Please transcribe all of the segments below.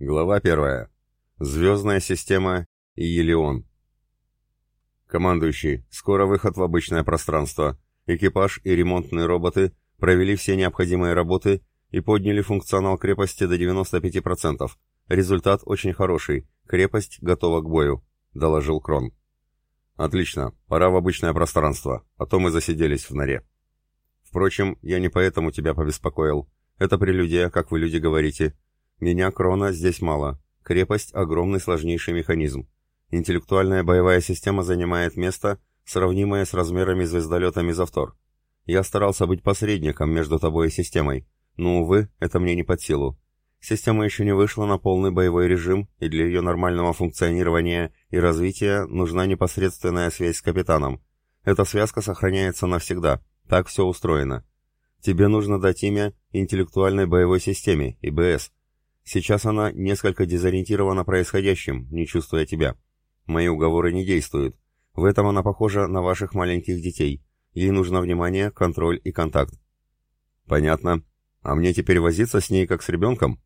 Глава первая. Звездная система Иелион. Командующий, скоро выход в обычное пространство. Экипаж и ремонтные роботы провели все необходимые работы и подняли функционал крепости до 95%. Результат очень хороший. Крепость готова к бою, доложил Крон. Отлично, пора в обычное пространство, а то мы засиделись в норе. Впрочем, я не поэтому тебя побеспокоил. Это прелюдия, как вы люди говорите. Меня, Крона, здесь мало. Крепость — огромный сложнейший механизм. Интеллектуальная боевая система занимает место, сравнимое с размерами звездолета Мизавтор. Я старался быть посредником между тобой и системой, но, увы, это мне не под силу. Система еще не вышла на полный боевой режим, и для ее нормального функционирования и развития нужна непосредственная связь с капитаном. Эта связка сохраняется навсегда, так все устроено. Тебе нужно дать имя интеллектуальной боевой системе, ИБС. Сейчас она несколько дезориентирована происходящим, не чувствуя тебя. Мои уговоры не действуют. В этом она похожа на ваших маленьких детей. Ей нужно внимание, контроль и контакт. Понятно. А мне теперь возиться с ней как с ребенком?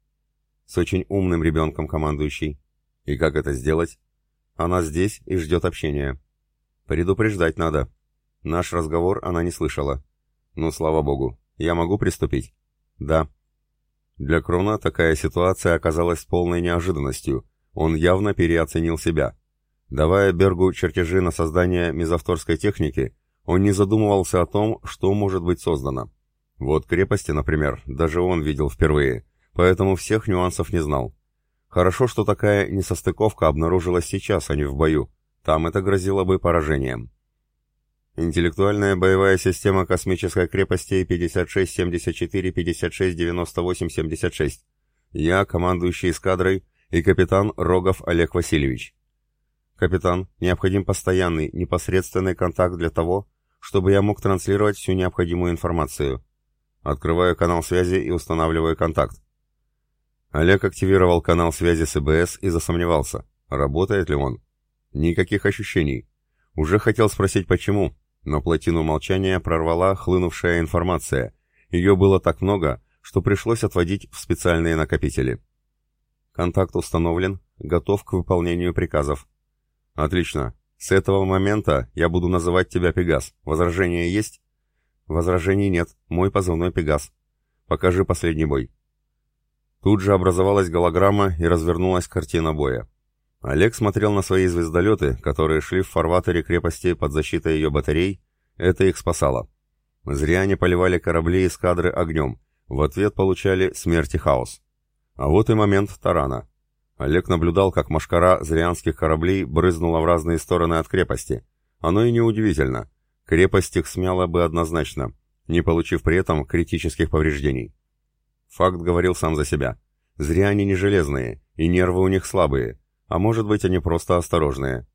С очень умным ребенком, командующий. И как это сделать? Она здесь и ждет общения. Предупреждать надо. Наш разговор она не слышала. Ну, слава богу. Я могу приступить? Да. Для Крона такая ситуация оказалась полной неожиданностью. Он явно переоценил себя. Давая Бергу чертежи на создание мезовторской техники, он не задумывался о том, что может быть создано. Вот крепости, например, даже он видел впервые, поэтому всех нюансов не знал. Хорошо, что такая несостыковка обнаружилась сейчас, а не в бою. Там это грозило бы поражением. Интеллектуальная боевая система космической крепости 56-74-56-98-76. Я, командующий эскадрой, и капитан Рогов Олег Васильевич. «Капитан, необходим постоянный, непосредственный контакт для того, чтобы я мог транслировать всю необходимую информацию. Открываю канал связи и устанавливаю контакт». Олег активировал канал связи с ИБС и засомневался, работает ли он. Никаких ощущений. Уже хотел спросить почему, но плотину молчания прорвала хлынувшая информация. Ее было так много, что пришлось отводить в специальные накопители. Контакт установлен, готов к выполнению приказов. «Отлично. С этого момента я буду называть тебя Пегас. Возражения есть?» «Возражений нет. Мой позывной Пегас. Покажи последний бой». Тут же образовалась голограмма и развернулась картина боя. Олег смотрел на свои звездолеты, которые шли в фарватере крепости под защитой ее батарей. Это их спасало. Зря они поливали корабли эскадры огнем. В ответ получали смерть и хаос. А вот и момент тарана. Олег наблюдал, как машкара зрианских кораблей брызнула в разные стороны от крепости. Оно и неудивительно. Крепость их смяла бы однозначно, не получив при этом критических повреждений. Факт говорил сам за себя. Зря они не железные, и нервы у них слабые, а может быть они просто осторожные.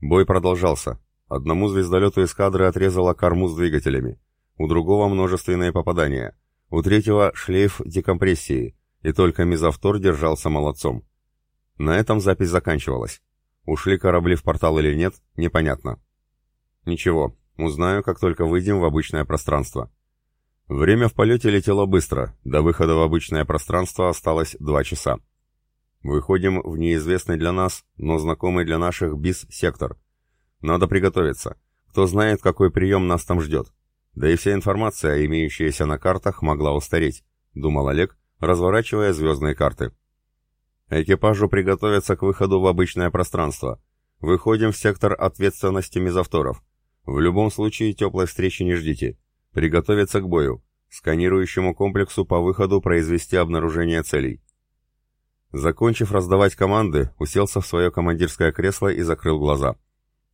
Бой продолжался. Одному звездолету эскадры отрезало корму с двигателями, у другого множественные попадания, у третьего шлейф декомпрессии, и только мизавтор держался молодцом. На этом запись заканчивалась. Ушли корабли в портал или нет, непонятно. Ничего, узнаю, как только выйдем в обычное пространство. Время в полете летело быстро, до выхода в обычное пространство осталось два часа. Выходим в неизвестный для нас, но знакомый для наших БИС-сектор. Надо приготовиться. Кто знает, какой прием нас там ждет. Да и вся информация, имеющаяся на картах, могла устареть, думал Олег, разворачивая звездные карты. Экипажу приготовиться к выходу в обычное пространство. Выходим в сектор ответственности мезовторов. В любом случае теплой встречи не ждите. Приготовиться к бою. Сканирующему комплексу по выходу произвести обнаружение целей. Закончив раздавать команды, уселся в свое командирское кресло и закрыл глаза.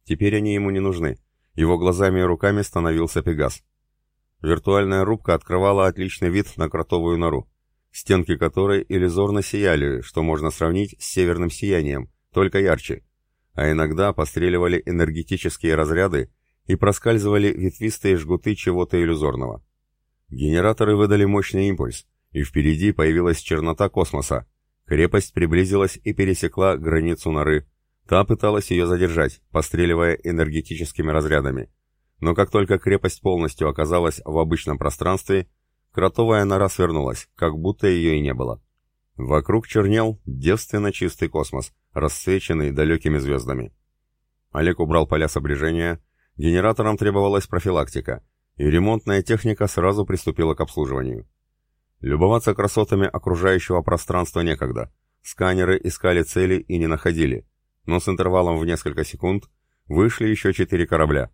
Теперь они ему не нужны. Его глазами и руками становился Пегас. Виртуальная рубка открывала отличный вид на кротовую нору стенки которой иллюзорно сияли, что можно сравнить с северным сиянием, только ярче, а иногда постреливали энергетические разряды и проскальзывали ветвистые жгуты чего-то иллюзорного. Генераторы выдали мощный импульс, и впереди появилась чернота космоса. Крепость приблизилась и пересекла границу норы. Та пыталась ее задержать, постреливая энергетическими разрядами. Но как только крепость полностью оказалась в обычном пространстве, Кротовая нора свернулась, как будто ее и не было. Вокруг чернел девственно чистый космос, рассвеченный далекими звездами. Олег убрал поля сопряжения, генераторам требовалась профилактика, и ремонтная техника сразу приступила к обслуживанию. Любоваться красотами окружающего пространства некогда. Сканеры искали цели и не находили, но с интервалом в несколько секунд вышли еще четыре корабля.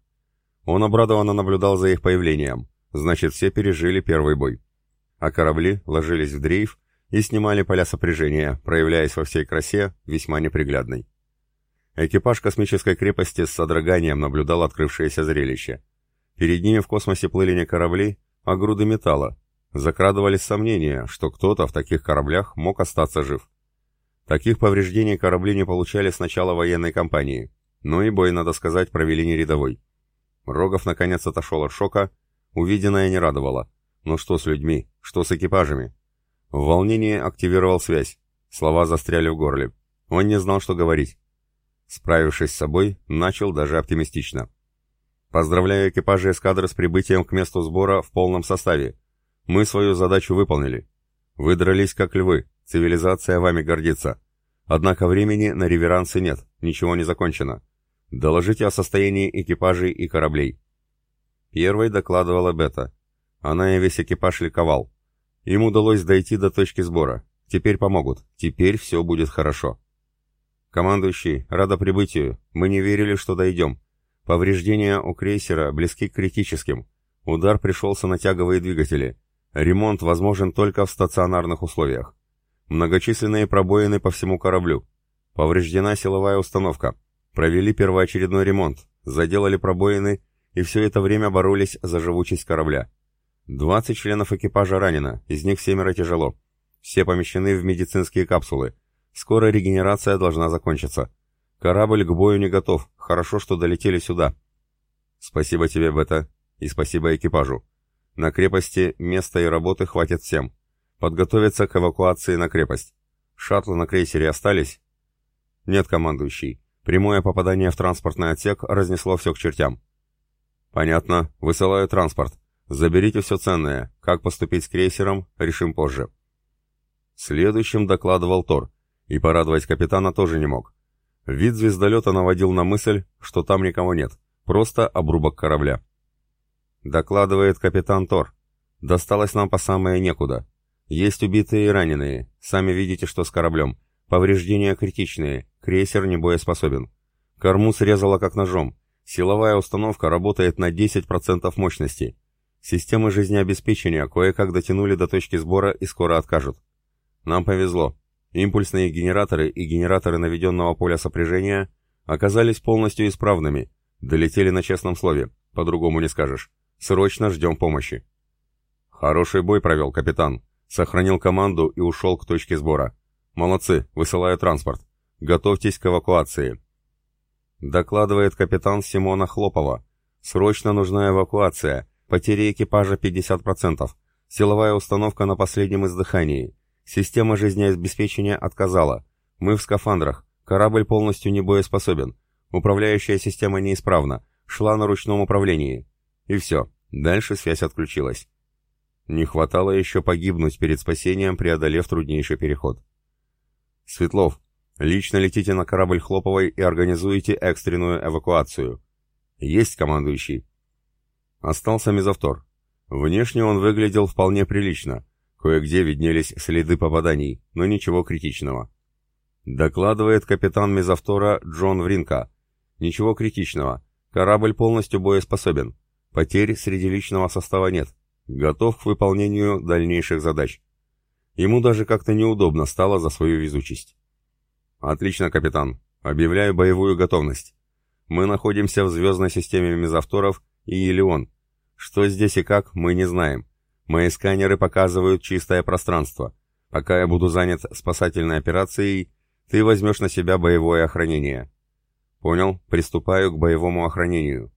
Он обрадованно наблюдал за их появлением, значит все пережили первый бой. А корабли ложились в дрейф и снимали поля сопряжения, проявляясь во всей красе, весьма неприглядной. Экипаж космической крепости с содроганием наблюдал открывшееся зрелище. Перед ними в космосе плыли не корабли, а груды металла. Закрадывались сомнения, что кто-то в таких кораблях мог остаться жив. Таких повреждений корабли не получали с начала военной кампании, но и бой, надо сказать, провели не рядовой. Рогов наконец отошел от шока, увиденное не радовало. Но что с людьми, что с экипажами? В волнении активировал связь. Слова застряли в горле. Он не знал, что говорить. Справившись с собой, начал даже оптимистично. «Поздравляю экипажи эскадры с прибытием к месту сбора в полном составе. Мы свою задачу выполнили. Вы дрались как львы, цивилизация вами гордится. Однако времени на реверансы нет, ничего не закончено. Доложите о состоянии экипажей и кораблей». Первой докладывала Бета. Она и весь экипаж ликовал. Им удалось дойти до точки сбора. Теперь помогут. Теперь все будет хорошо. Командующий, рада прибытию. Мы не верили, что дойдем. Повреждения у крейсера близки к критическим. Удар пришелся на тяговые двигатели. Ремонт возможен только в стационарных условиях. Многочисленные пробоины по всему кораблю. Повреждена силовая установка. Провели первоочередной ремонт. Заделали пробоины и все это время боролись за живучесть корабля. 20 членов экипажа ранено, из них семеро тяжело. Все помещены в медицинские капсулы. Скоро регенерация должна закончиться. Корабль к бою не готов. Хорошо, что долетели сюда. Спасибо тебе, Бета, и спасибо экипажу. На крепости места и работы хватит всем. Подготовиться к эвакуации на крепость. Шаттлы на крейсере остались? Нет, командующий. Прямое попадание в транспортный отсек разнесло все к чертям. Понятно. Высылаю транспорт. Заберите все ценное. Как поступить с крейсером, решим позже. Следующим докладывал Тор, и порадовать капитана тоже не мог. Вид звездолета наводил на мысль, что там никого нет, просто обрубок корабля. Докладывает капитан Тор. Досталось нам по самое некуда. Есть убитые и раненые. Сами видите, что с кораблем. Повреждения критичные. Крейсер не боеспособен. Корму срезало как ножом. Силовая установка работает на 10% мощности. Системы жизнеобеспечения кое-как дотянули до точки сбора и скоро откажут. Нам повезло. Импульсные генераторы и генераторы наведенного поля сопряжения оказались полностью исправными. Долетели на честном слове, по-другому не скажешь. Срочно ждем помощи. Хороший бой провел капитан. Сохранил команду и ушел к точке сбора. Молодцы, высылаю транспорт. Готовьтесь к эвакуации. Докладывает капитан Симона Хлопова. Срочно нужна эвакуация. Потери экипажа 50%. Силовая установка на последнем издыхании. Система жизнеобеспечения отказала. Мы в скафандрах. Корабль полностью не боеспособен. Управляющая система неисправна. Шла на ручном управлении. И все. Дальше связь отключилась. Не хватало еще погибнуть перед спасением, преодолев труднейший переход. Светлов, лично летите на корабль Хлоповой и организуйте экстренную эвакуацию. Есть, командующий. Остался мезовтор. Внешне он выглядел вполне прилично. Кое-где виднелись следы попаданий, но ничего критичного. Докладывает капитан мезовтора Джон Вринка. Ничего критичного. Корабль полностью боеспособен. Потерь среди личного состава нет. Готов к выполнению дальнейших задач. Ему даже как-то неудобно стало за свою везучесть. «Отлично, капитан. Объявляю боевую готовность. Мы находимся в звездной системе мезовторов и Елеон. Что здесь и как, мы не знаем. Мои сканеры показывают чистое пространство. Пока я буду занят спасательной операцией, ты возьмешь на себя боевое охранение. Понял, приступаю к боевому охранению.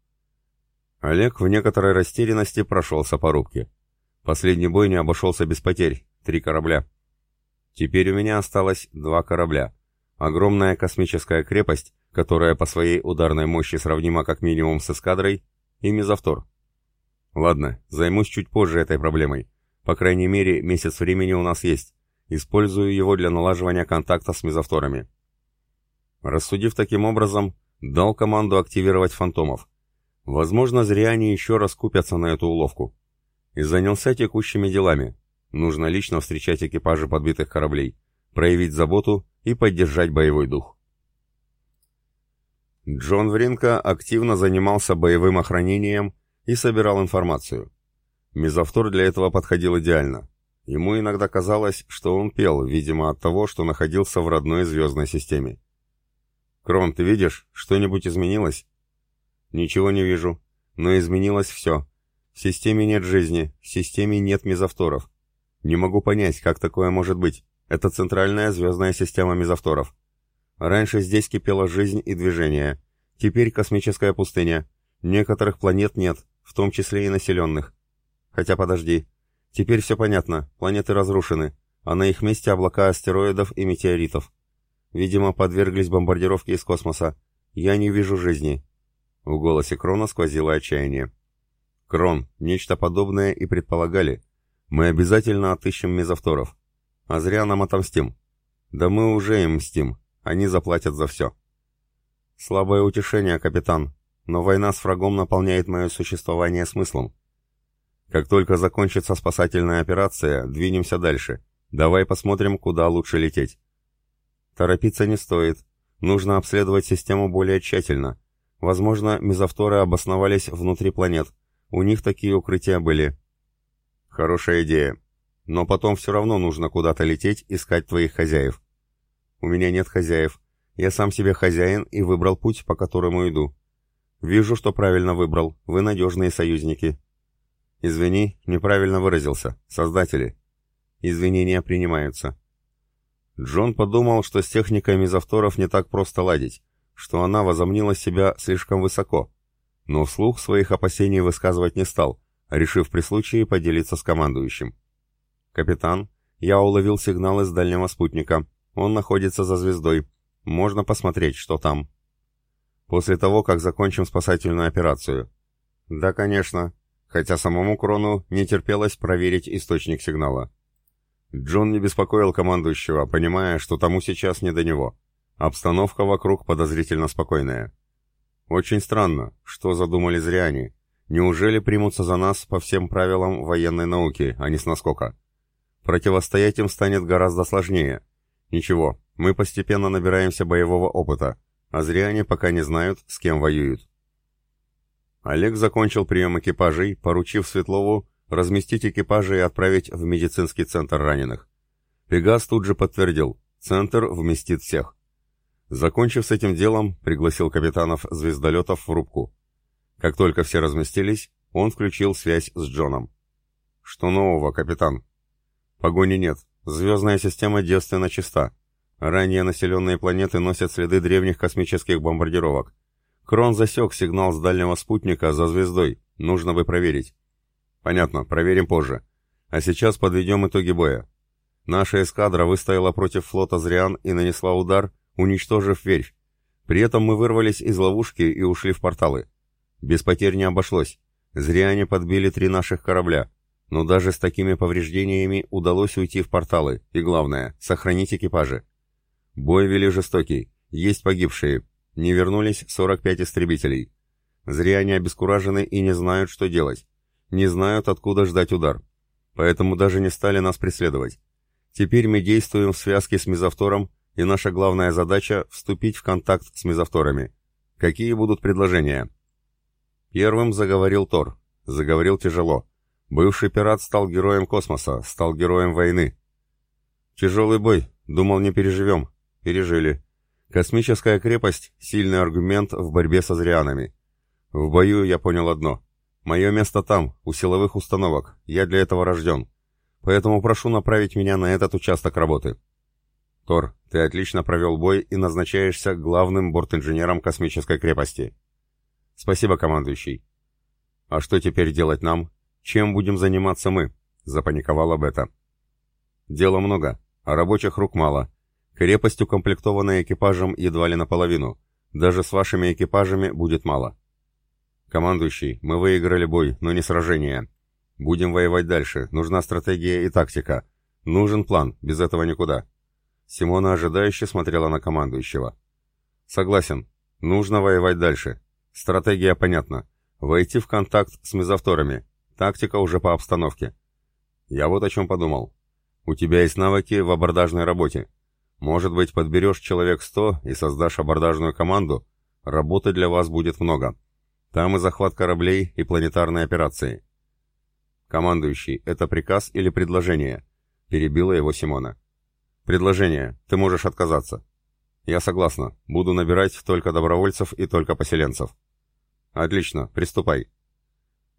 Олег в некоторой растерянности прошелся по рубке. Последний бой не обошелся без потерь, три корабля. Теперь у меня осталось два корабля. Огромная космическая крепость, которая по своей ударной мощи сравнима как минимум с эскадрой, и мезовтор. Ладно, займусь чуть позже этой проблемой. По крайней мере, месяц времени у нас есть. Использую его для налаживания контакта с мезовторами. Рассудив таким образом, дал команду активировать фантомов. Возможно, зря они еще раз купятся на эту уловку. И занялся текущими делами. Нужно лично встречать экипажи подбитых кораблей, проявить заботу и поддержать боевой дух. Джон Вринка активно занимался боевым охранением и собирал информацию. Мезовтор для этого подходил идеально. Ему иногда казалось, что он пел, видимо, от того, что находился в родной звездной системе. «Крон, ты видишь, что-нибудь изменилось?» «Ничего не вижу. Но изменилось все. В системе нет жизни, в системе нет мезовторов. Не могу понять, как такое может быть. Это центральная звездная система мезовторов. Раньше здесь кипела жизнь и движение. Теперь космическая пустыня. Некоторых планет нет, в том числе и населенных. Хотя подожди. Теперь все понятно. Планеты разрушены, а на их месте облака астероидов и метеоритов. Видимо, подверглись бомбардировке из космоса. Я не вижу жизни». В голосе Крона сквозило отчаяние. «Крон, нечто подобное и предполагали. Мы обязательно отыщем мезовторов. А зря нам отомстим. Да мы уже им мстим. Они заплатят за все». «Слабое утешение, капитан, но война с врагом наполняет мое существование смыслом. Как только закончится спасательная операция, двинемся дальше. Давай посмотрим, куда лучше лететь». Торопиться не стоит. Нужно обследовать систему более тщательно. Возможно, мезовторы обосновались внутри планет. У них такие укрытия были. Хорошая идея. Но потом все равно нужно куда-то лететь, искать твоих хозяев. У меня нет хозяев. Я сам себе хозяин и выбрал путь, по которому иду. Вижу, что правильно выбрал. Вы надежные союзники. Извини, неправильно выразился. Создатели. Извинения принимаются. Джон подумал, что с техникой мезовторов не так просто ладить, что она возомнила себя слишком высоко, но вслух своих опасений высказывать не стал, решив при случае поделиться с командующим. «Капитан, я уловил сигнал из дальнего спутника. Он находится за звездой. Можно посмотреть, что там». «После того, как закончим спасательную операцию». «Да, конечно», хотя самому Крону не терпелось проверить источник сигнала. Джон не беспокоил командующего, понимая, что тому сейчас не до него. Обстановка вокруг подозрительно спокойная. Очень странно, что задумали зря они. Неужели примутся за нас по всем правилам военной науки, а не с наскока? Противостоять им станет гораздо сложнее. Ничего, мы постепенно набираемся боевого опыта, а зря они пока не знают, с кем воюют. Олег закончил прием экипажей, поручив Светлову разместить экипажи и отправить в медицинский центр раненых. Пегас тут же подтвердил, центр вместит всех. Закончив с этим делом, пригласил капитанов звездолетов в рубку. Как только все разместились, он включил связь с Джоном. «Что нового, капитан?» «Погони нет. Звездная система девственно чиста. Ранее населенные планеты носят следы древних космических бомбардировок. Крон засек сигнал с дальнего спутника за звездой. Нужно бы проверить. Понятно, проверим позже. А сейчас подведем итоги боя. Наша эскадра выстояла против флота Зриан и нанесла удар, уничтожив верфь. При этом мы вырвались из ловушки и ушли в порталы. Без потерь не обошлось. Зриане подбили три наших корабля. Но даже с такими повреждениями удалось уйти в порталы, и главное, сохранить экипажи. Бой вели жестокий, есть погибшие, не вернулись 45 истребителей. Зря они обескуражены и не знают, что делать не знают, откуда ждать удар. Поэтому даже не стали нас преследовать. Теперь мы действуем в связке с мезовтором, и наша главная задача — вступить в контакт с мезовторами. Какие будут предложения? Первым заговорил Тор. Заговорил тяжело. Бывший пират стал героем космоса, стал героем войны. Тяжелый бой. Думал, не переживем. Пережили. Космическая крепость — сильный аргумент в борьбе со зрианами. В бою я понял одно. Мое место там, у силовых установок. Я для этого рожден. Поэтому прошу направить меня на этот участок работы. Тор, ты отлично провел бой и назначаешься главным бортинженером космической крепости. Спасибо, командующий. А что теперь делать нам? Чем будем заниматься мы? Запаниковала Бета. Дела много, а рабочих рук мало. Крепость укомплектована экипажем едва ли наполовину. Даже с вашими экипажами будет мало. «Командующий, мы выиграли бой, но не сражение. Будем воевать дальше, нужна стратегия и тактика. Нужен план, без этого никуда. Симона ожидающе смотрела на командующего. Согласен. Нужно воевать дальше. Стратегия понятна. Войти в контакт с мезовторами. Тактика уже по обстановке. Я вот о чем подумал. У тебя есть навыки в абордажной работе. Может быть, подберешь человек сто и создашь абордажную команду? Работы для вас будет много. Там и захват кораблей, и планетарные операции. Командующий, это приказ или предложение? Перебила его Симона. Предложение. Ты можешь отказаться. Я согласна. Буду набирать только добровольцев и только поселенцев. Отлично, приступай.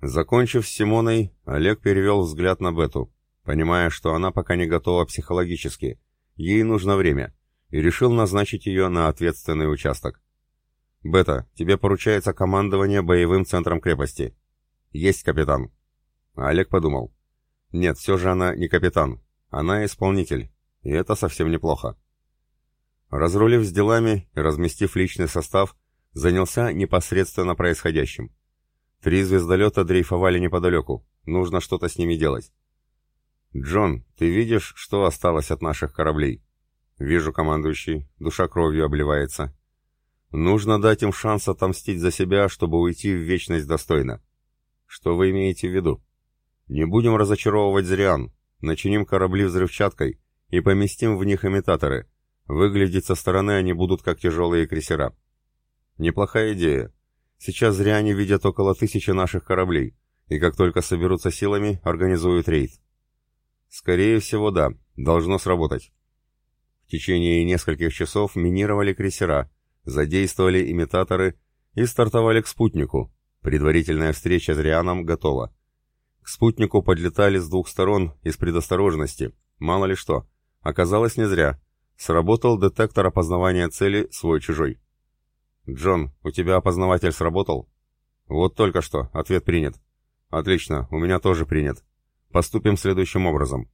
Закончив с Симоной, Олег перевел взгляд на Бету, понимая, что она пока не готова психологически, ей нужно время, и решил назначить ее на ответственный участок. «Бета, тебе поручается командование боевым центром крепости». «Есть, капитан». Олег подумал. «Нет, все же она не капитан. Она исполнитель. И это совсем неплохо». Разрулив с делами и разместив личный состав, занялся непосредственно происходящим. Три звездолета дрейфовали неподалеку. Нужно что-то с ними делать. «Джон, ты видишь, что осталось от наших кораблей?» «Вижу, командующий. Душа кровью обливается. Нужно дать им шанс отомстить за себя, чтобы уйти в вечность достойно. Что вы имеете в виду? Не будем разочаровывать Зриан. Начиним корабли взрывчаткой и поместим в них имитаторы. Выглядеть со стороны они будут как тяжелые крейсера. Неплохая идея. Сейчас Зриане видят около тысячи наших кораблей, и как только соберутся силами, организуют рейд. Скорее всего, да, должно сработать. В течение нескольких часов минировали крейсера, задействовали имитаторы и стартовали к спутнику. Предварительная встреча с Рианом готова. К спутнику подлетали с двух сторон из предосторожности. Мало ли что. Оказалось не зря. Сработал детектор опознавания цели свой-чужой. «Джон, у тебя опознаватель сработал?» «Вот только что. Ответ принят». «Отлично. У меня тоже принят. Поступим следующим образом.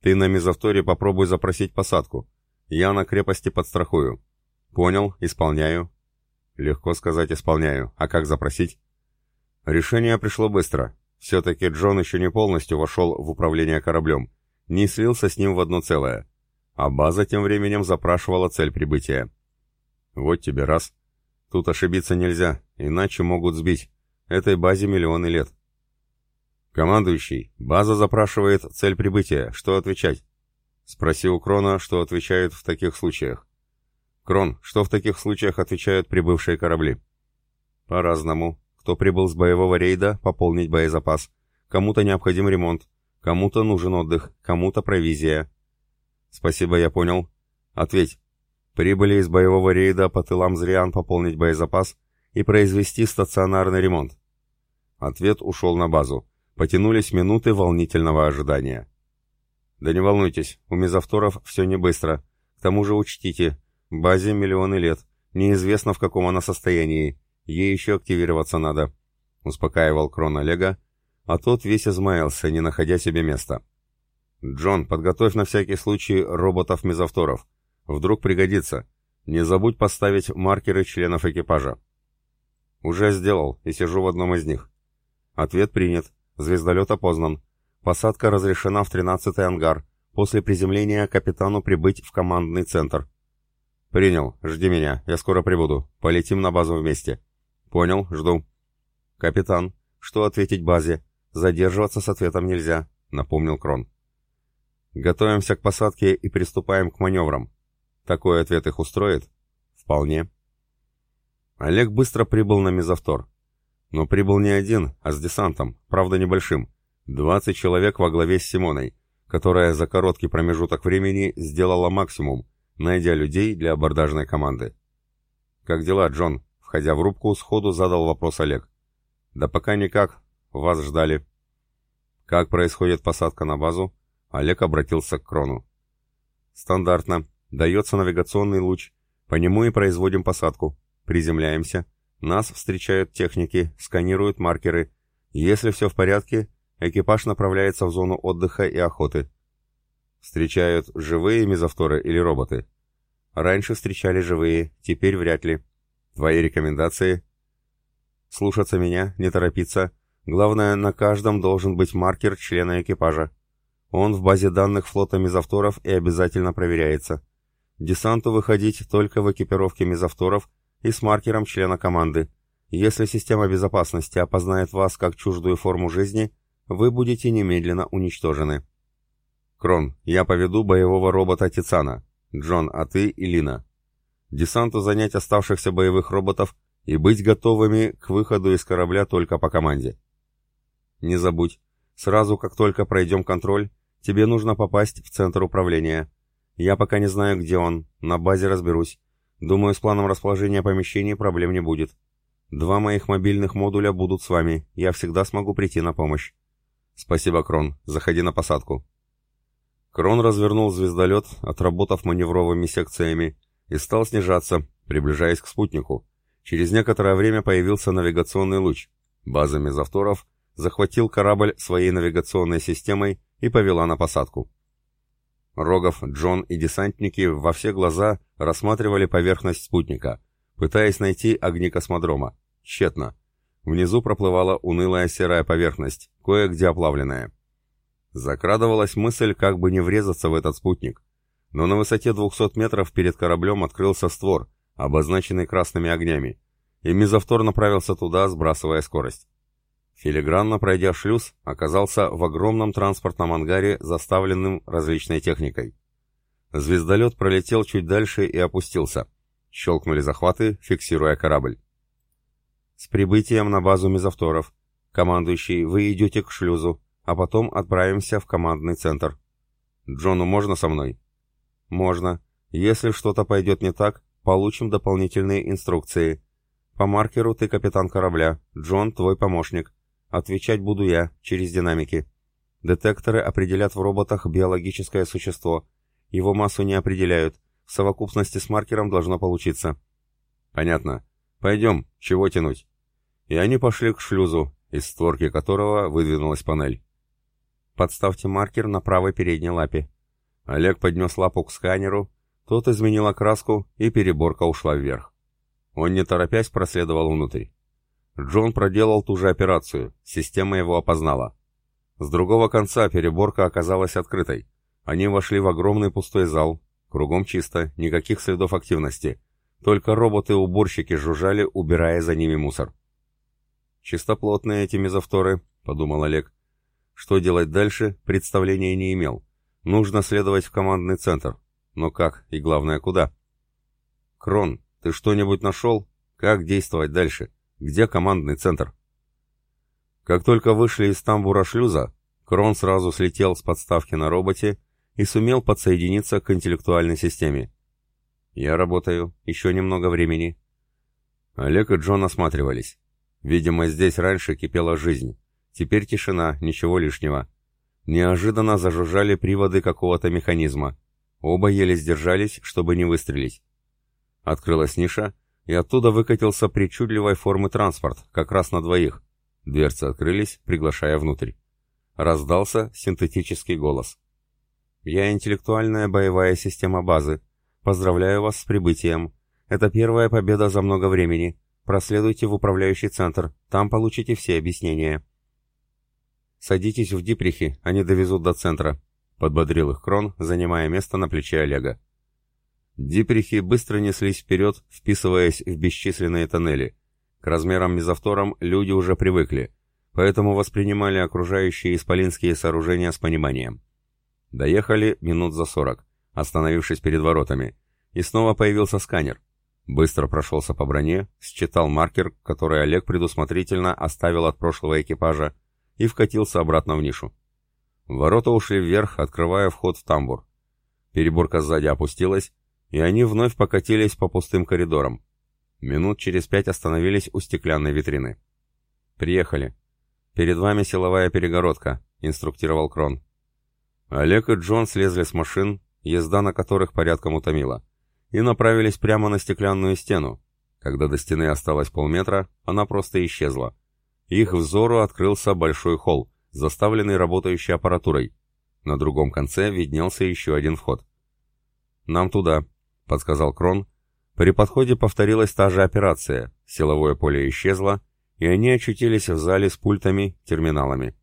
Ты на мезовторе попробуй запросить посадку. Я на крепости подстрахую. Понял, исполняю. Легко сказать исполняю. А как запросить? Решение пришло быстро. Все-таки Джон еще не полностью вошел в управление кораблем. Не слился с ним в одно целое. А база тем временем запрашивала цель прибытия. Вот тебе раз. Тут ошибиться нельзя, иначе могут сбить. Этой базе миллионы лет. Командующий, база запрашивает цель прибытия. Что отвечать? Спроси у Крона, что отвечает в таких случаях. Крон, что в таких случаях отвечают прибывшие корабли? По-разному. Кто прибыл с боевого рейда, пополнить боезапас. Кому-то необходим ремонт. Кому-то нужен отдых. Кому-то провизия. Спасибо, я понял. Ответь. Прибыли из боевого рейда по тылам Зриан пополнить боезапас и произвести стационарный ремонт. Ответ ушел на базу. Потянулись минуты волнительного ожидания. Да не волнуйтесь, у мезовторов все не быстро. К тому же учтите, Базе миллионы лет. Неизвестно, в каком она состоянии. Ей еще активироваться надо. Успокаивал Крон Олега, а тот весь измаялся, не находя себе места. «Джон, подготовь на всякий случай роботов-мезовторов. Вдруг пригодится. Не забудь поставить маркеры членов экипажа». «Уже сделал, и сижу в одном из них». Ответ принят. Звездолет опознан. Посадка разрешена в тринадцатый ангар. После приземления капитану прибыть в командный центр. «Принял. Жди меня. Я скоро прибуду. Полетим на базу вместе». «Понял. Жду». «Капитан, что ответить базе? Задерживаться с ответом нельзя», — напомнил Крон. «Готовимся к посадке и приступаем к маневрам. Такой ответ их устроит?» «Вполне». Олег быстро прибыл на мезовтор. Но прибыл не один, а с десантом, правда небольшим. 20 человек во главе с Симоной, которая за короткий промежуток времени сделала максимум, найдя людей для абордажной команды. «Как дела, Джон?» Входя в рубку, сходу задал вопрос Олег. «Да пока никак. Вас ждали». «Как происходит посадка на базу?» Олег обратился к Крону. «Стандартно. Дается навигационный луч. По нему и производим посадку. Приземляемся. Нас встречают техники, сканируют маркеры. Если все в порядке, экипаж направляется в зону отдыха и охоты. Встречают живые мезовторы или роботы? Раньше встречали живые, теперь вряд ли. Твои рекомендации? Слушаться меня, не торопиться. Главное, на каждом должен быть маркер члена экипажа. Он в базе данных флота мезовторов и обязательно проверяется. Десанту выходить только в экипировке мезовторов и с маркером члена команды. Если система безопасности опознает вас как чуждую форму жизни, вы будете немедленно уничтожены. Крон, я поведу боевого робота Тицана. Джон, а ты и Лина. Десанту занять оставшихся боевых роботов и быть готовыми к выходу из корабля только по команде. Не забудь, сразу как только пройдем контроль, тебе нужно попасть в центр управления. Я пока не знаю, где он, на базе разберусь. Думаю, с планом расположения помещений проблем не будет. Два моих мобильных модуля будут с вами, я всегда смогу прийти на помощь. Спасибо, Крон, заходи на посадку. Крон развернул звездолет, отработав маневровыми секциями, и стал снижаться, приближаясь к спутнику. Через некоторое время появился навигационный луч. База мезовторов захватил корабль своей навигационной системой и повела на посадку. Рогов, Джон и десантники во все глаза рассматривали поверхность спутника, пытаясь найти огни космодрома. Тщетно. Внизу проплывала унылая серая поверхность, кое-где оплавленная. Закрадывалась мысль, как бы не врезаться в этот спутник. Но на высоте 200 метров перед кораблем открылся створ, обозначенный красными огнями, и мизавтор направился туда, сбрасывая скорость. Филигранно пройдя шлюз, оказался в огромном транспортном ангаре, заставленным различной техникой. Звездолет пролетел чуть дальше и опустился. Щелкнули захваты, фиксируя корабль. «С прибытием на базу мизавторов. Командующий, вы идете к шлюзу, а потом отправимся в командный центр. Джону можно со мной?» «Можно. Если что-то пойдет не так, получим дополнительные инструкции. По маркеру ты капитан корабля, Джон твой помощник. Отвечать буду я, через динамики. Детекторы определят в роботах биологическое существо. Его массу не определяют. В совокупности с маркером должно получиться». «Понятно. Пойдем, чего тянуть?» И они пошли к шлюзу, из створки которого выдвинулась панель. «Подставьте маркер на правой передней лапе», Олег поднес лапу к сканеру, тот изменил окраску, и переборка ушла вверх. Он не торопясь проследовал внутрь. Джон проделал ту же операцию, система его опознала. С другого конца переборка оказалась открытой. Они вошли в огромный пустой зал, кругом чисто, никаких следов активности. Только роботы-уборщики жужжали, убирая за ними мусор. «Чистоплотные эти мезовторы», — подумал Олег. Что делать дальше, представления не имел. Нужно следовать в командный центр. Но как и главное куда? Крон, ты что-нибудь нашел? Как действовать дальше? Где командный центр? Как только вышли из тамбура шлюза, Крон сразу слетел с подставки на роботе и сумел подсоединиться к интеллектуальной системе. «Я работаю. Еще немного времени». Олег и Джон осматривались. Видимо, здесь раньше кипела жизнь. Теперь тишина, ничего лишнего. Неожиданно зажужжали приводы какого-то механизма. Оба еле сдержались, чтобы не выстрелить. Открылась ниша, и оттуда выкатился причудливой формы транспорт, как раз на двоих. Дверцы открылись, приглашая внутрь. Раздался синтетический голос. «Я интеллектуальная боевая система базы. Поздравляю вас с прибытием. Это первая победа за много времени. Проследуйте в управляющий центр, там получите все объяснения». «Садитесь в диприхи, они довезут до центра», — подбодрил их Крон, занимая место на плече Олега. Диприхи быстро неслись вперед, вписываясь в бесчисленные тоннели. К размерам мезовторам люди уже привыкли, поэтому воспринимали окружающие исполинские сооружения с пониманием. Доехали минут за сорок, остановившись перед воротами, и снова появился сканер. Быстро прошелся по броне, считал маркер, который Олег предусмотрительно оставил от прошлого экипажа, и вкатился обратно в нишу. Ворота ушли вверх, открывая вход в тамбур. Переборка сзади опустилась, и они вновь покатились по пустым коридорам. Минут через пять остановились у стеклянной витрины. «Приехали. Перед вами силовая перегородка», — инструктировал Крон. Олег и Джон слезли с машин, езда на которых порядком утомила, и направились прямо на стеклянную стену. Когда до стены осталось полметра, она просто исчезла. Их взору открылся большой холл, заставленный работающей аппаратурой. На другом конце виднелся еще один вход. «Нам туда», — подсказал Крон. При подходе повторилась та же операция, силовое поле исчезло, и они очутились в зале с пультами, терминалами.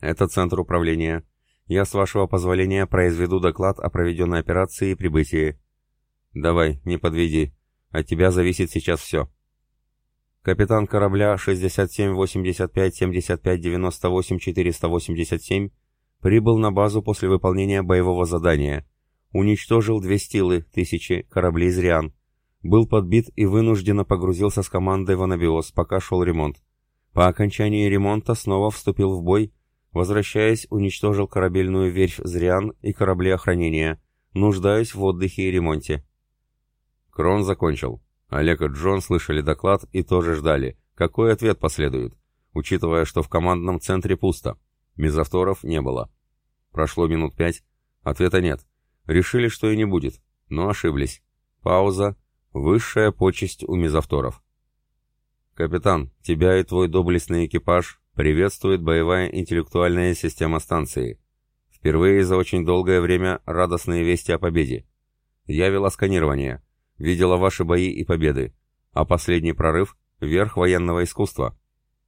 «Это центр управления. Я, с вашего позволения, произведу доклад о проведенной операции и прибытии. Давай, не подведи. От тебя зависит сейчас все. Капитан корабля 67-85-75-98-487 прибыл на базу после выполнения боевого задания. Уничтожил две стилы, тысячи, кораблей «Зриан». Был подбит и вынужденно погрузился с командой в анабиоз, пока шел ремонт. По окончании ремонта снова вступил в бой, возвращаясь, уничтожил корабельную верфь «Зриан» и корабли охранения, нуждаясь в отдыхе и ремонте. Крон закончил. Олег и Джон слышали доклад и тоже ждали, какой ответ последует, учитывая, что в командном центре пусто. Мизавторов не было. Прошло минут пять, ответа нет. Решили, что и не будет, но ошиблись. Пауза. Высшая почесть у мизавторов. «Капитан, тебя и твой доблестный экипаж приветствует боевая интеллектуальная система станции. Впервые за очень долгое время радостные вести о победе. Я вела сканирование видела ваши бои и победы, а последний прорыв — верх военного искусства.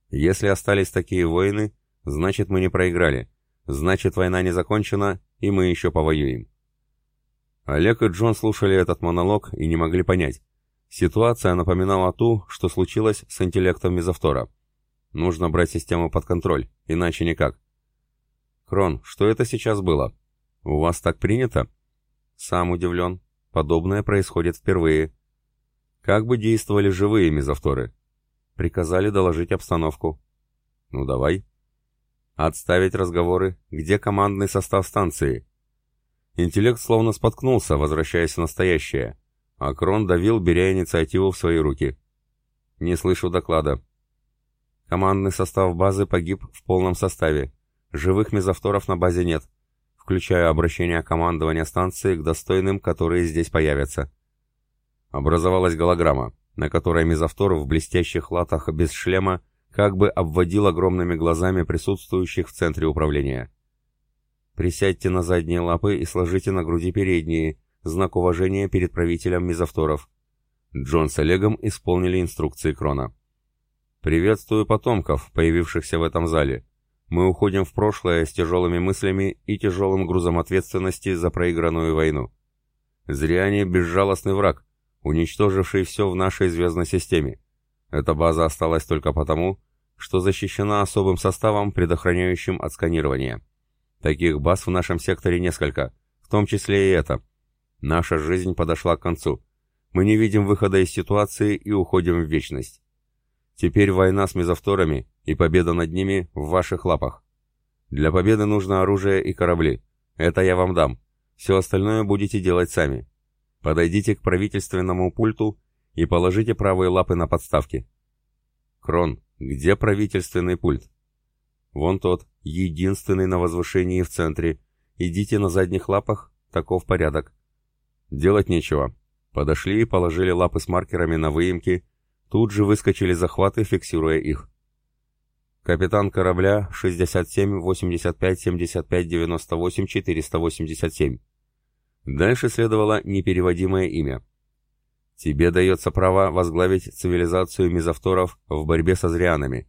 Если остались такие воины, значит мы не проиграли, значит война не закончена, и мы еще повоюем. Олег и Джон слушали этот монолог и не могли понять. Ситуация напоминала ту, что случилось с интеллектом Мизавтора. Нужно брать систему под контроль, иначе никак. Крон, что это сейчас было? У вас так принято? Сам удивлен. Подобное происходит впервые. Как бы действовали живые мезовторы? Приказали доложить обстановку. Ну давай. Отставить разговоры. Где командный состав станции? Интеллект словно споткнулся, возвращаясь в настоящее. А Крон давил, беря инициативу в свои руки. Не слышу доклада. Командный состав базы погиб в полном составе. Живых мезовторов на базе нет включая обращение командования станции к достойным, которые здесь появятся. Образовалась голограмма, на которой мизавтор в блестящих латах без шлема как бы обводил огромными глазами присутствующих в центре управления. «Присядьте на задние лапы и сложите на груди передние, знак уважения перед правителем мизавторов». Джон с Олегом исполнили инструкции Крона. «Приветствую потомков, появившихся в этом зале. Мы уходим в прошлое с тяжелыми мыслями и тяжелым грузом ответственности за проигранную войну. Зря они безжалостный враг, уничтоживший все в нашей звездной системе. Эта база осталась только потому, что защищена особым составом, предохраняющим от сканирования. Таких баз в нашем секторе несколько, в том числе и эта. Наша жизнь подошла к концу. Мы не видим выхода из ситуации и уходим в вечность. Теперь война с мезовторами и победа над ними в ваших лапах. Для победы нужно оружие и корабли. Это я вам дам. Все остальное будете делать сами. Подойдите к правительственному пульту и положите правые лапы на подставки. Крон, где правительственный пульт? Вон тот, единственный на возвышении в центре. Идите на задних лапах, таков порядок. Делать нечего. Подошли и положили лапы с маркерами на выемки, тут же выскочили захваты, фиксируя их. Капитан корабля 67 85 75 98 487. Дальше следовало непереводимое имя. Тебе дается право возглавить цивилизацию мизавторов в борьбе со зрианами.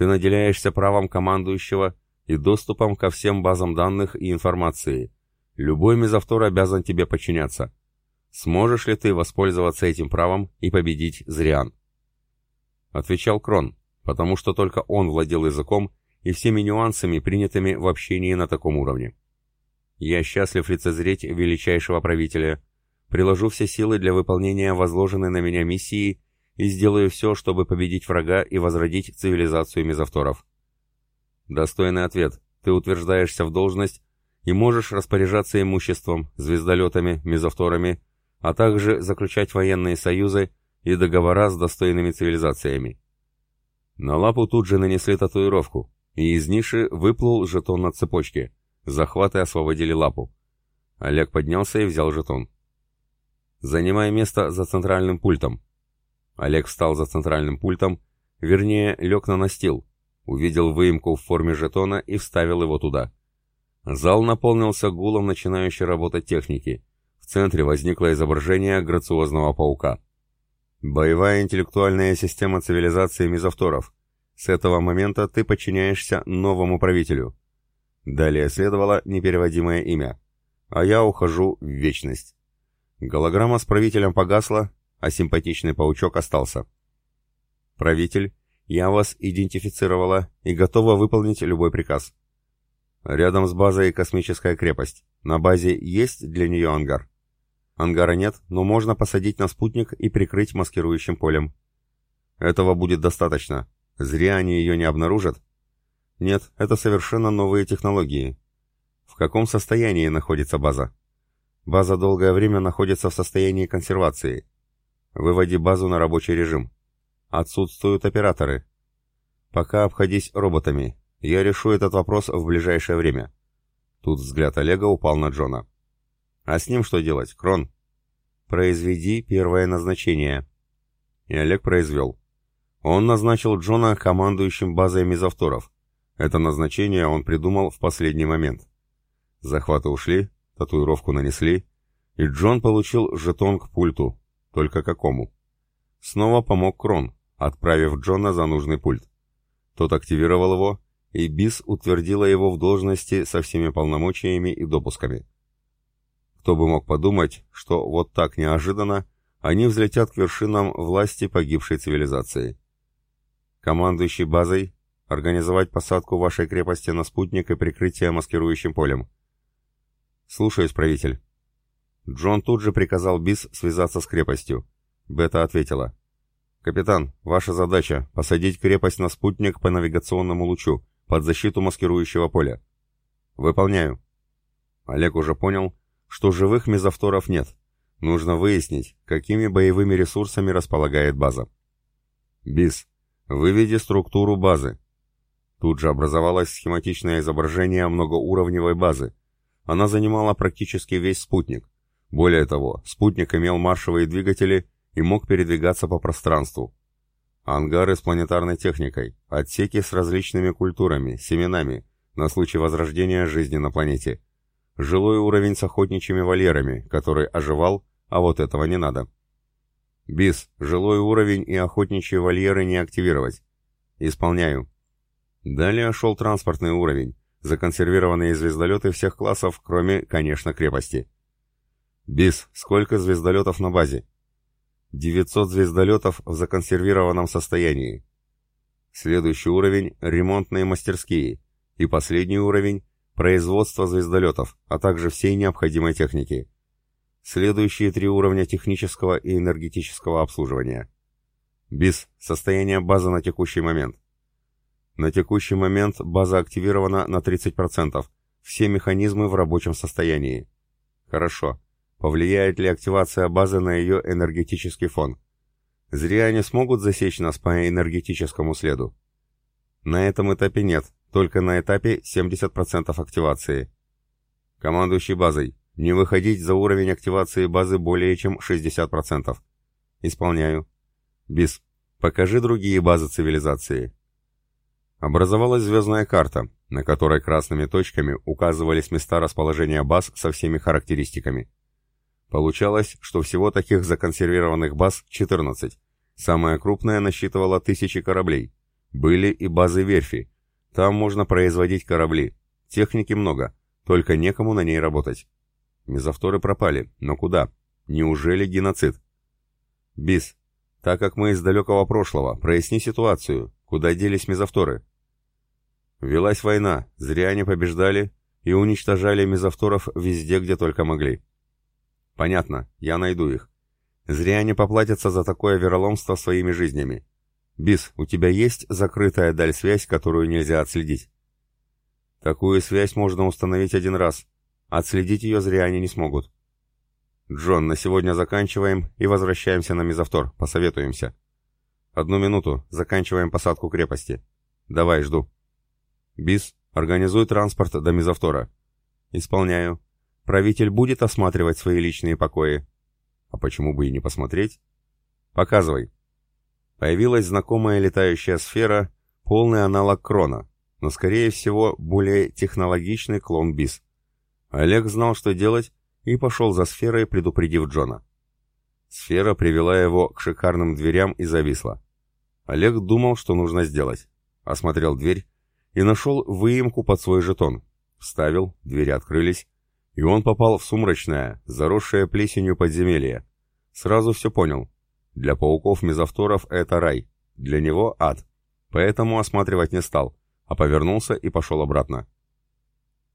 Ты наделяешься правом командующего и доступом ко всем базам данных и информации. Любой мизавтор обязан тебе подчиняться. Сможешь ли ты воспользоваться этим правом и победить зриан? Отвечал Крон потому что только он владел языком и всеми нюансами, принятыми в общении на таком уровне. Я счастлив лицезреть величайшего правителя, приложу все силы для выполнения возложенной на меня миссии и сделаю все, чтобы победить врага и возродить цивилизацию мезовторов. Достойный ответ. Ты утверждаешься в должность и можешь распоряжаться имуществом, звездолетами, мезовторами, а также заключать военные союзы и договора с достойными цивилизациями. На лапу тут же нанесли татуировку, и из ниши выплыл жетон на цепочке. Захваты освободили лапу. Олег поднялся и взял жетон. «Занимай место за центральным пультом». Олег встал за центральным пультом, вернее, лег на настил, увидел выемку в форме жетона и вставил его туда. Зал наполнился гулом начинающей работать техники. В центре возникло изображение грациозного паука. Боевая интеллектуальная система цивилизации мизавторов. С этого момента ты подчиняешься новому правителю. Далее следовало непереводимое имя. А я ухожу в вечность. Голограмма с правителем погасла, а симпатичный паучок остался. «Правитель, я вас идентифицировала и готова выполнить любой приказ. Рядом с базой космическая крепость. На базе есть для нее ангар? Ангара нет, но можно посадить на спутник и прикрыть маскирующим полем. Этого будет достаточно. Зря они ее не обнаружат. Нет, это совершенно новые технологии. В каком состоянии находится база? База долгое время находится в состоянии консервации. Выводи базу на рабочий режим. Отсутствуют операторы. Пока обходись роботами. Я решу этот вопрос в ближайшее время. Тут взгляд Олега упал на Джона. А с ним что делать, Крон? Произведи первое назначение. И Олег произвел. Он назначил Джона командующим базой мезовторов. Это назначение он придумал в последний момент. Захваты ушли, татуировку нанесли, и Джон получил жетон к пульту. Только какому? Снова помог Крон, отправив Джона за нужный пульт. Тот активировал его, и БИС утвердила его в должности со всеми полномочиями и допусками. Кто бы мог подумать, что вот так неожиданно они взлетят к вершинам власти погибшей цивилизации. Командующий базой организовать посадку вашей крепости на спутник и прикрытие маскирующим полем. Слушаюсь, правитель. Джон тут же приказал БИС связаться с крепостью. Бета ответила. «Капитан, ваша задача — посадить крепость на спутник по навигационному лучу, под защиту маскирующего поля». «Выполняю». Олег уже понял, что живых мезовторов нет. Нужно выяснить, какими боевыми ресурсами располагает база. «БИС, выведи структуру базы». Тут же образовалось схематичное изображение многоуровневой базы. Она занимала практически весь спутник. Более того, спутник имел маршевые двигатели и мог передвигаться по пространству. Ангары с планетарной техникой, отсеки с различными культурами, семенами, на случай возрождения жизни на планете. Жилой уровень с охотничьими вольерами, который оживал, а вот этого не надо. БИС, жилой уровень и охотничьи вольеры не активировать. Исполняю. Далее шел транспортный уровень, законсервированные звездолеты всех классов, кроме, конечно, крепости. БИС, сколько звездолетов на базе? 900 звездолетов в законсервированном состоянии. Следующий уровень – ремонтные мастерские. И последний уровень – производство звездолетов, а также всей необходимой техники. Следующие три уровня технического и энергетического обслуживания. БИС – состояние базы на текущий момент. На текущий момент база активирована на 30%. Все механизмы в рабочем состоянии. Хорошо. Повлияет ли активация базы на ее энергетический фон? Зря они смогут засечь нас по энергетическому следу. На этом этапе нет, только на этапе 70% активации. Командующий базой, не выходить за уровень активации базы более чем 60%. Исполняю. БИС, покажи другие базы цивилизации. Образовалась звездная карта, на которой красными точками указывались места расположения баз со всеми характеристиками. Получалось, что всего таких законсервированных баз 14. Самая крупная насчитывала тысячи кораблей. Были и базы верфи. Там можно производить корабли. Техники много, только некому на ней работать. Мезовторы пропали, но куда? Неужели геноцид? Бис, так как мы из далекого прошлого, проясни ситуацию. Куда делись мезовторы? Велась война, зря они побеждали и уничтожали мезовторов везде, где только могли. Понятно, я найду их. Зря они поплатятся за такое вероломство своими жизнями. Бис, у тебя есть закрытая даль-связь, которую нельзя отследить? Такую связь можно установить один раз. Отследить ее зря они не смогут. Джон, на сегодня заканчиваем и возвращаемся на мезовтор, посоветуемся. Одну минуту, заканчиваем посадку крепости. Давай, жду. Бис, организуй транспорт до мезовтора. Исполняю. Правитель будет осматривать свои личные покои. А почему бы и не посмотреть? Показывай. Появилась знакомая летающая сфера, полный аналог Крона, но, скорее всего, более технологичный клон БИС. Олег знал, что делать, и пошел за сферой, предупредив Джона. Сфера привела его к шикарным дверям и зависла. Олег думал, что нужно сделать. Осмотрел дверь и нашел выемку под свой жетон. Вставил, двери открылись, и он попал в сумрачное, заросшее плесенью подземелье. Сразу все понял. Для пауков-мезовторов это рай, для него ад. Поэтому осматривать не стал, а повернулся и пошел обратно.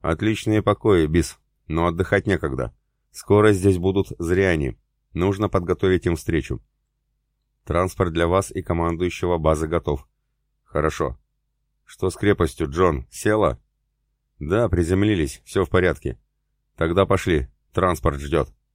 «Отличные покои, Бис, но отдыхать некогда. Скоро здесь будут зряне. Нужно подготовить им встречу. Транспорт для вас и командующего базы готов. Хорошо. Что с крепостью, Джон? Села? Да, приземлились, все в порядке. Тогда пошли, транспорт ждет.